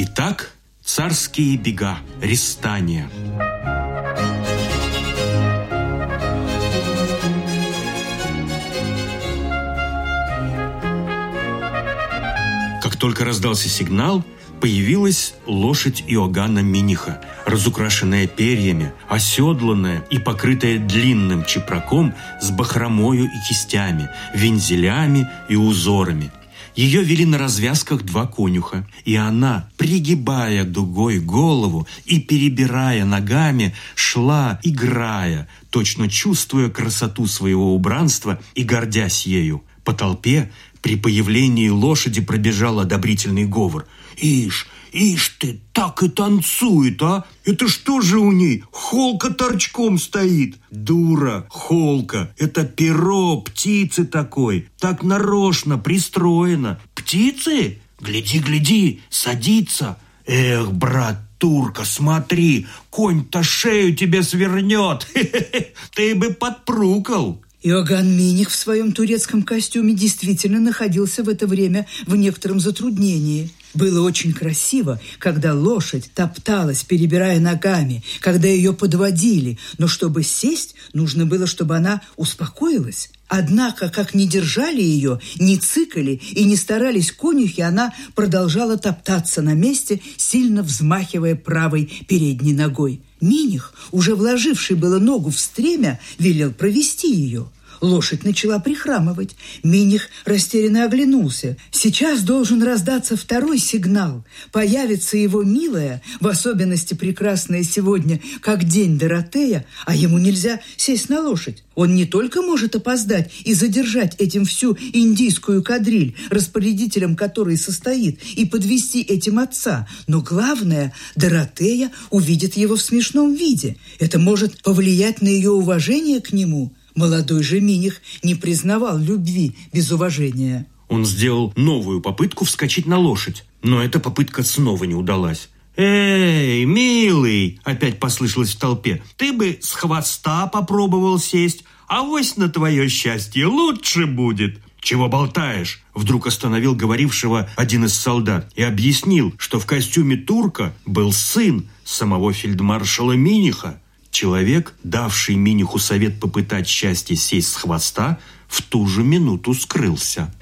Итак, царские бега, рестания. Как только раздался сигнал, появилась лошадь Иоганна Миниха, разукрашенная перьями, оседланная и покрытая длинным чепраком с бахромою и кистями, вензелями и узорами. Ее вели на развязках два конюха, и она, пригибая дугой голову и перебирая ногами, шла, играя, точно чувствуя красоту своего убранства и гордясь ею. По толпе при появлении лошади пробежал одобрительный говор. «Ишь, ишь ты, так и танцует, а? Это что же у ней? Холка торчком стоит. Дура, холка. Это перо птицы такой. Так нарочно пристроено. Птицы? Гляди, гляди, садится. Эх, брат, турка, смотри, конь-то шею тебе свернет. Ты бы подпрукал. Иоганн Миних в своем турецком костюме действительно находился в это время в некотором затруднении. Было очень красиво, когда лошадь топталась, перебирая ногами, когда ее подводили, но чтобы сесть, нужно было, чтобы она успокоилась. Однако, как не держали ее, не цикали и не старались конюхи, она продолжала топтаться на месте, сильно взмахивая правой передней ногой. Миних, уже вложивший было ногу в стремя, велел провести ее – Лошадь начала прихрамывать. Миних растерянно оглянулся. Сейчас должен раздаться второй сигнал. Появится его милая, в особенности прекрасная сегодня, как день Доротея, а ему нельзя сесть на лошадь. Он не только может опоздать и задержать этим всю индийскую кадриль, распорядителем которой состоит, и подвести этим отца, но главное, Доротея увидит его в смешном виде. Это может повлиять на ее уважение к нему – Молодой же Миних не признавал любви без уважения. Он сделал новую попытку вскочить на лошадь, но эта попытка снова не удалась. «Эй, милый!» – опять послышалось в толпе. «Ты бы с хвоста попробовал сесть, а вось на твое счастье лучше будет!» «Чего болтаешь?» – вдруг остановил говорившего один из солдат и объяснил, что в костюме турка был сын самого фельдмаршала Миниха. Человек, давший Миниху совет попытать счастье сесть с хвоста, в ту же минуту скрылся.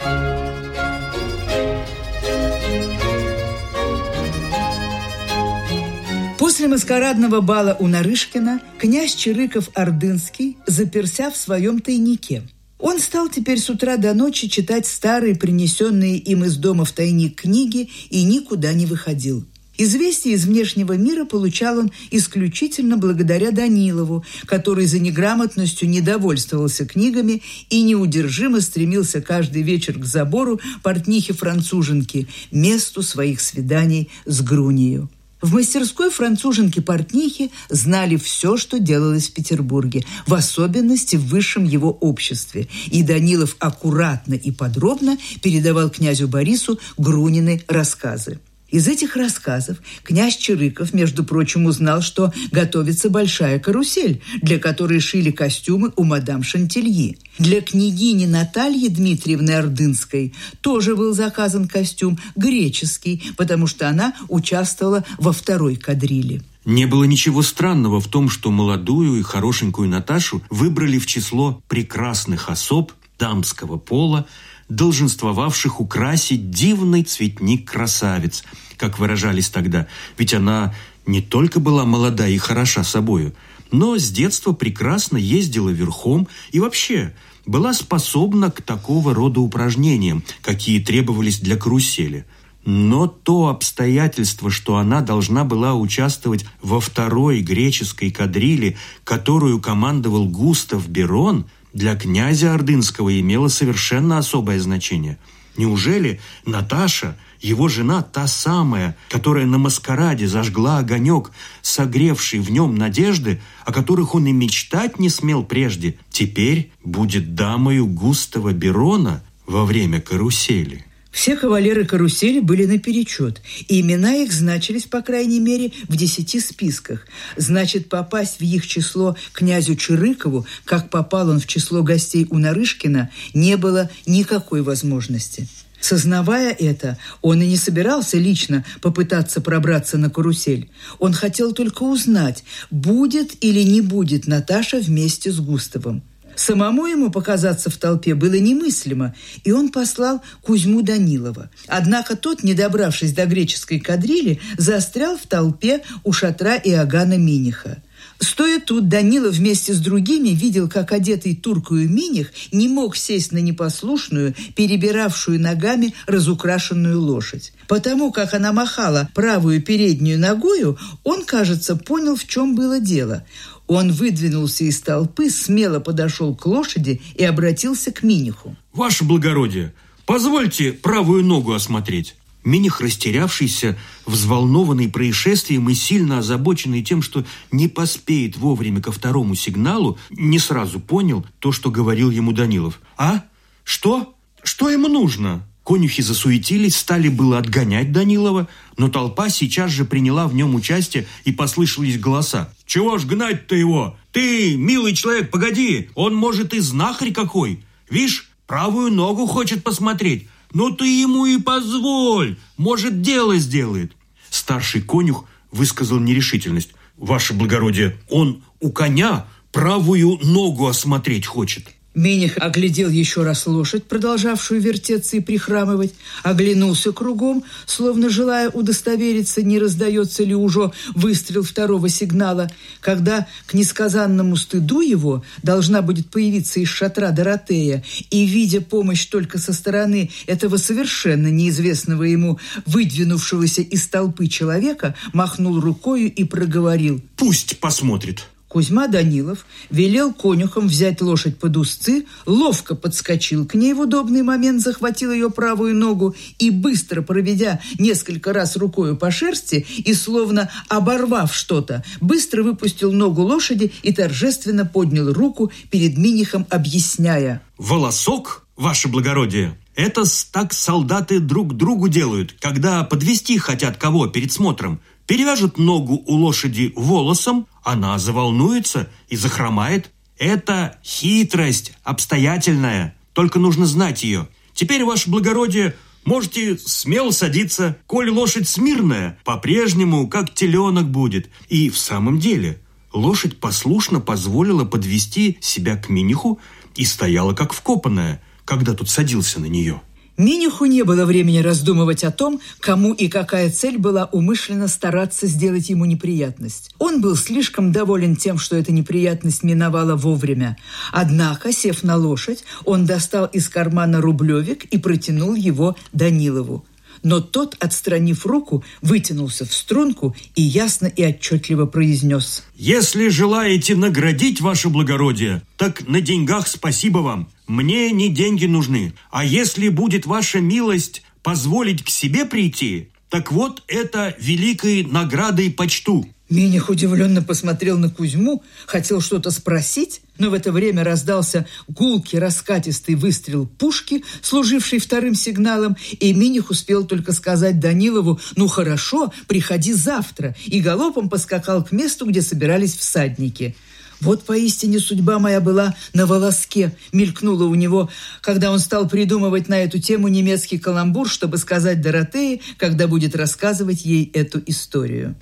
После маскарадного бала у Нарышкина князь Чирыков-Ордынский заперся в своем тайнике. Он стал теперь с утра до ночи читать старые, принесенные им из дома в тайник книги и никуда не выходил – Известия из внешнего мира получал он исключительно благодаря Данилову, который за неграмотностью недовольствовался книгами и неудержимо стремился каждый вечер к забору портнихи-француженки, месту своих свиданий с Грунию. В мастерской француженки-портнихи знали все, что делалось в Петербурге, в особенности в высшем его обществе. И Данилов аккуратно и подробно передавал князю Борису Грунины рассказы. Из этих рассказов князь Чирыков, между прочим, узнал, что готовится большая карусель, для которой шили костюмы у мадам Шантильи. Для княгини Натальи Дмитриевны Ордынской тоже был заказан костюм греческий, потому что она участвовала во второй кадриле. Не было ничего странного в том, что молодую и хорошенькую Наташу выбрали в число прекрасных особ дамского пола, долженствовавших украсить дивный цветник красавец, как выражались тогда, ведь она не только была молода и хороша собою, но с детства прекрасно ездила верхом и вообще была способна к такого рода упражнениям, какие требовались для карусели. Но то обстоятельство, что она должна была участвовать во второй греческой кадриле, которую командовал Густав Берон, для князя Ордынского имело совершенно особое значение. Неужели Наташа, его жена, та самая, которая на маскараде зажгла огонек, согревший в нем надежды, о которых он и мечтать не смел прежде, теперь будет дамою Густава Берона во время карусели? Все кавалеры карусели были наперечет, и имена их значились, по крайней мере, в десяти списках. Значит, попасть в их число князю Чирыкову, как попал он в число гостей у Нарышкина, не было никакой возможности. Сознавая это, он и не собирался лично попытаться пробраться на карусель. Он хотел только узнать, будет или не будет Наташа вместе с Густавом. Самому ему показаться в толпе было немыслимо, и он послал Кузьму Данилова. Однако тот, не добравшись до греческой кадрили, застрял в толпе у шатра Иоганна Миниха. Стоя тут, Данила вместе с другими видел, как одетый туркую Миних не мог сесть на непослушную, перебиравшую ногами разукрашенную лошадь. Потому как она махала правую переднюю ногою, он, кажется, понял, в чем было дело. Он выдвинулся из толпы, смело подошел к лошади и обратился к Миниху. «Ваше благородие, позвольте правую ногу осмотреть». Миних, растерявшийся, взволнованный происшествием и сильно озабоченный тем, что не поспеет вовремя ко второму сигналу, не сразу понял то, что говорил ему Данилов. «А? Что? Что ему нужно?» Конюхи засуетились, стали было отгонять Данилова, но толпа сейчас же приняла в нем участие и послышались голоса. «Чего ж гнать-то его? Ты, милый человек, погоди, он, может, и знахарь какой. Вишь, правую ногу хочет посмотреть. Ну ты ему и позволь, может, дело сделает». Старший конюх высказал нерешительность. «Ваше благородие, он у коня правую ногу осмотреть хочет». Миних оглядел еще раз лошадь, продолжавшую вертеться и прихрамывать, оглянулся кругом, словно желая удостовериться, не раздается ли уже выстрел второго сигнала, когда к несказанному стыду его должна будет появиться из шатра Доротея, и, видя помощь только со стороны этого совершенно неизвестного ему, выдвинувшегося из толпы человека, махнул рукою и проговорил «Пусть посмотрит». Кузьма Данилов велел конюхам взять лошадь под узцы, ловко подскочил к ней в удобный момент, захватил ее правую ногу и, быстро проведя несколько раз рукою по шерсти и, словно оборвав что-то, быстро выпустил ногу лошади и торжественно поднял руку перед Минихом, объясняя. «Волосок, ваше благородие, это так солдаты друг другу делают, когда подвести хотят кого перед смотром перевяжут ногу у лошади волосом, она заволнуется и захромает. Это хитрость обстоятельная, только нужно знать ее. Теперь, ваше благородие, можете смело садиться, коль лошадь смирная, по-прежнему, как теленок будет. И в самом деле, лошадь послушно позволила подвести себя к Миниху и стояла как вкопанная, когда тут садился на нее. Миниху не было времени раздумывать о том, кому и какая цель была умышленно стараться сделать ему неприятность. Он был слишком доволен тем, что эта неприятность миновала вовремя. Однако, сев на лошадь, он достал из кармана рублевик и протянул его Данилову но тот, отстранив руку, вытянулся в струнку и ясно и отчетливо произнес. «Если желаете наградить ваше благородие, так на деньгах спасибо вам. Мне не деньги нужны. А если будет ваша милость позволить к себе прийти, так вот это великой наградой почту». Миних удивленно посмотрел на Кузьму, хотел что-то спросить, но в это время раздался гулкий раскатистый выстрел пушки, служивший вторым сигналом, и Миних успел только сказать Данилову «Ну хорошо, приходи завтра», и галопом поскакал к месту, где собирались всадники. Вот поистине судьба моя была на волоске, мелькнула у него, когда он стал придумывать на эту тему немецкий каламбур, чтобы сказать Доротее, когда будет рассказывать ей эту историю.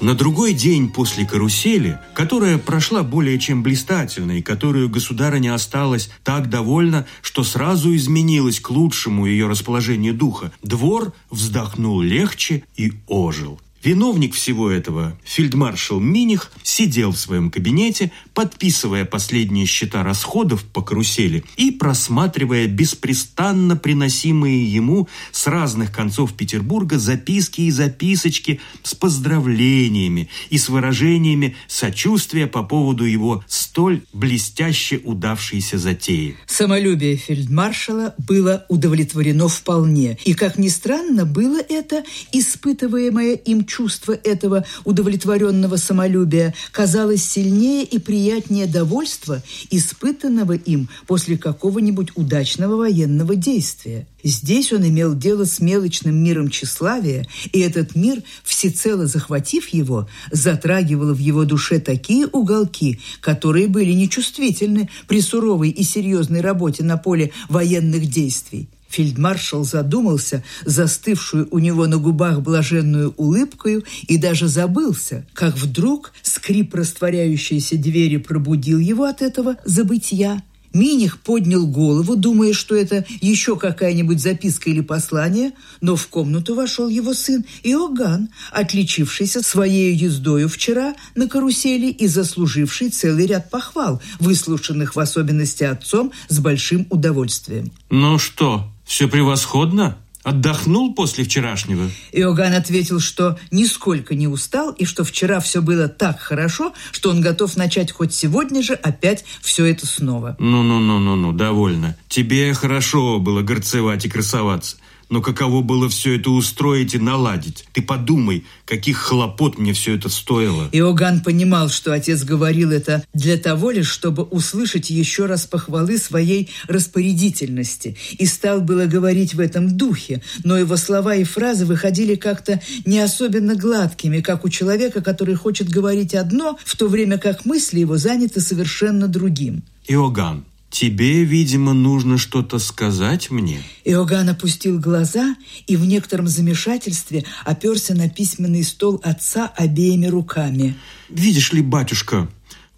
На другой день после карусели, которая прошла более чем блистательно и которую государыня осталась так довольна, что сразу изменилось к лучшему ее расположение духа, двор вздохнул легче и ожил. Виновник всего этого, фельдмаршал Миних, сидел в своем кабинете, подписывая последние счета расходов по карусели и просматривая беспрестанно приносимые ему с разных концов Петербурга записки и записочки с поздравлениями и с выражениями сочувствия по поводу его столь блестяще удавшейся затеи. Самолюбие фельдмаршала было удовлетворено вполне, и, как ни странно, было это испытываемое им чувство этого удовлетворенного самолюбия казалось сильнее и приятнее довольства, испытанного им после какого-нибудь удачного военного действия. Здесь он имел дело с мелочным миром тщеславия, и этот мир, всецело захватив его, затрагивал в его душе такие уголки, которые были нечувствительны при суровой и серьезной работе на поле военных действий. Фельдмаршал задумался, застывшую у него на губах блаженную улыбкою, и даже забылся, как вдруг скрип растворяющейся двери пробудил его от этого забытья. Миних поднял голову, думая, что это еще какая-нибудь записка или послание, но в комнату вошел его сын Иоганн, отличившийся своей ездою вчера на карусели и заслуживший целый ряд похвал, выслушанных в особенности отцом с большим удовольствием. «Ну что, все превосходно?» Отдохнул после вчерашнего? Иоганн ответил, что нисколько не устал и что вчера все было так хорошо, что он готов начать хоть сегодня же опять все это снова. Ну-ну-ну-ну-ну, довольно. Тебе хорошо было горцевать и красоваться. Но каково было все это устроить и наладить? Ты подумай, каких хлопот мне все это стоило. Иоганн понимал, что отец говорил это для того лишь, чтобы услышать еще раз похвалы своей распорядительности. И стал было говорить в этом духе, но его слова и фразы выходили как-то не особенно гладкими, как у человека, который хочет говорить одно, в то время как мысли его заняты совершенно другим. Иоганн, «Тебе, видимо, нужно что-то сказать мне?» Иоганн опустил глаза и в некотором замешательстве оперся на письменный стол отца обеими руками. «Видишь ли, батюшка,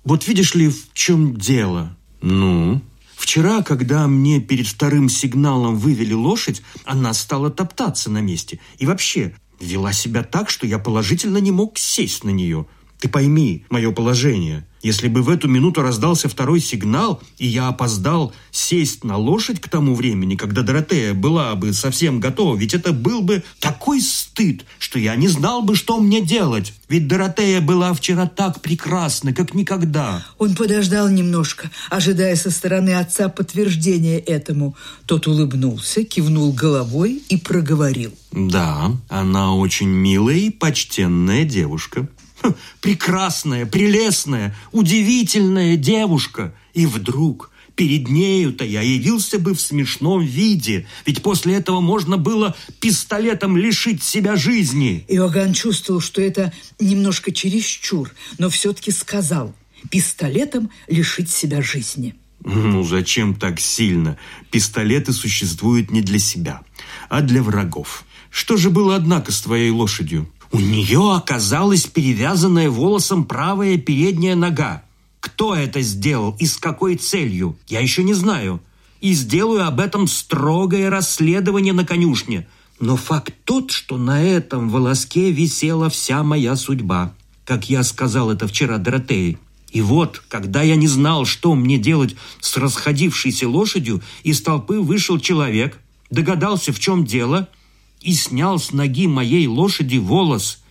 вот видишь ли, в чем дело?» «Ну?» Вчера, когда мне перед вторым сигналом вывели лошадь, она стала топтаться на месте. И вообще, вела себя так, что я положительно не мог сесть на нее. Ты пойми мое положение. Если бы в эту минуту раздался второй сигнал, и я опоздал сесть на лошадь к тому времени, когда Доротея была бы совсем готова, ведь это был бы такой стыд, что я не знал бы, что мне делать. Ведь Доротея была вчера так прекрасна, как никогда. Он подождал немножко, ожидая со стороны отца подтверждения этому. Тот улыбнулся, кивнул головой и проговорил. Да, она очень милая и почтенная девушка. прекрасная, прелестная, удивительная девушка. И вдруг перед нею-то я явился бы в смешном виде, ведь после этого можно было пистолетом лишить себя жизни. Иоганн чувствовал, что это немножко чересчур, но все-таки сказал пистолетом лишить себя жизни. Ну, зачем так сильно? Пистолеты существуют не для себя, а для врагов. Что же было, однако, с твоей лошадью? У нее оказалась перевязанная волосом правая передняя нога. Кто это сделал и с какой целью, я еще не знаю. И сделаю об этом строгое расследование на конюшне. Но факт тот, что на этом волоске висела вся моя судьба. Как я сказал это вчера Доротее. И вот, когда я не знал, что мне делать с расходившейся лошадью, из толпы вышел человек, догадался, в чем дело – и снял с ноги моей лошади волос,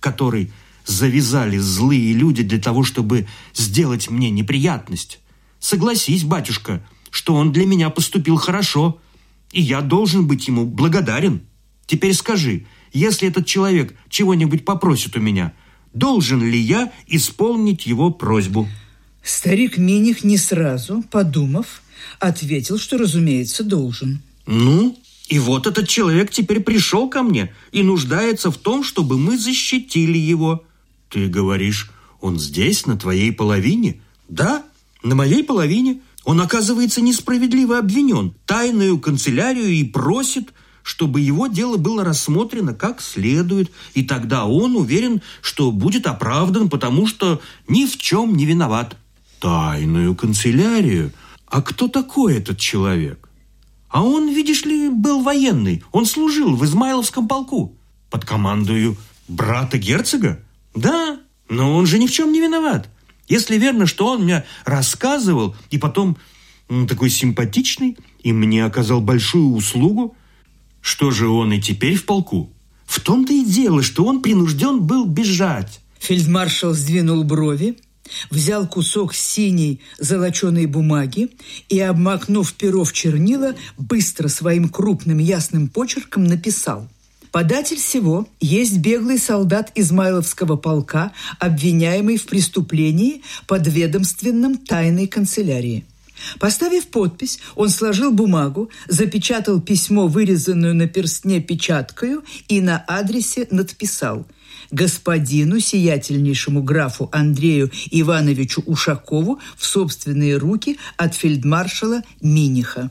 который завязали злые люди для того, чтобы сделать мне неприятность. Согласись, батюшка, что он для меня поступил хорошо, и я должен быть ему благодарен. Теперь скажи, если этот человек чего-нибудь попросит у меня, должен ли я исполнить его просьбу?» Старик Миних не сразу, подумав, ответил, что, разумеется, должен. «Ну, и вот этот человек теперь пришел ко мне и нуждается в том, чтобы мы защитили его. Ты говоришь, он здесь, на твоей половине? Да, на моей половине. Он, оказывается, несправедливо обвинен. Тайную канцелярию и просит, чтобы его дело было рассмотрено как следует. И тогда он уверен, что будет оправдан, потому что ни в чем не виноват. Тайную канцелярию? А кто такой этот человек? А он, видишь ли, был военный. Он служил в Измайловском полку. Под командою брата герцога? Да, но он же ни в чем не виноват. Если верно, что он мне рассказывал, и потом он такой симпатичный, и мне оказал большую услугу, что же он и теперь в полку? В том-то и дело, что он принужден был бежать. Фельдмаршал сдвинул брови, взял кусок синей золоченой бумаги и, обмакнув перо в чернила, быстро своим крупным ясным почерком написал Податель всего есть беглый солдат Измайловского полка, обвиняемый в преступлении под ведомственным тайной канцелярии. Поставив подпись, он сложил бумагу, запечатал письмо, вырезанную на перстне печаткою, и на адресе надписал «Господину сиятельнейшему графу Андрею Ивановичу Ушакову в собственные руки от фельдмаршала Миниха».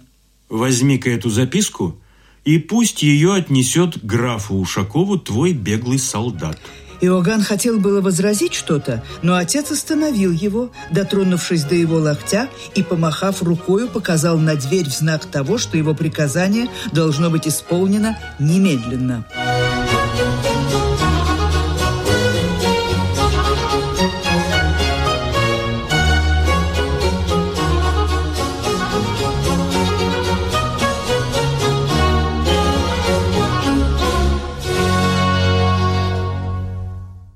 Возьми-ка эту записку, и пусть ее отнесет графу Ушакову твой беглый солдат. Иоганн хотел было возразить что-то, но отец остановил его, дотронувшись до его локтя и, помахав рукою, показал на дверь в знак того, что его приказание должно быть исполнено немедленно.